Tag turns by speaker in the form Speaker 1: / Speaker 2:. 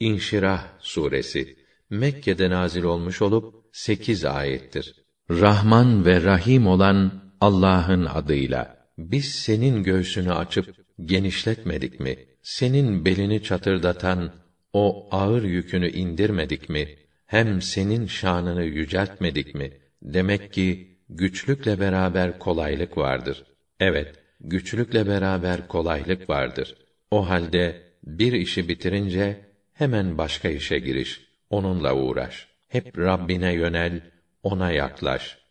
Speaker 1: İnşirah suresi Mekke'de nazil olmuş olup 8 ayettir. Rahman ve Rahim olan Allah'ın adıyla. Biz senin göğsünü açıp genişletmedik mi? Senin belini çatırdatan o ağır yükünü indirmedik mi? Hem senin şanını yüceltmedik mi? Demek ki güçlükle beraber kolaylık vardır. Evet, güçlükle beraber kolaylık vardır. O halde bir işi bitirince hemen başka işe giriş. Onunla uğraş. Hep Rabbine yönel, ona yaklaş.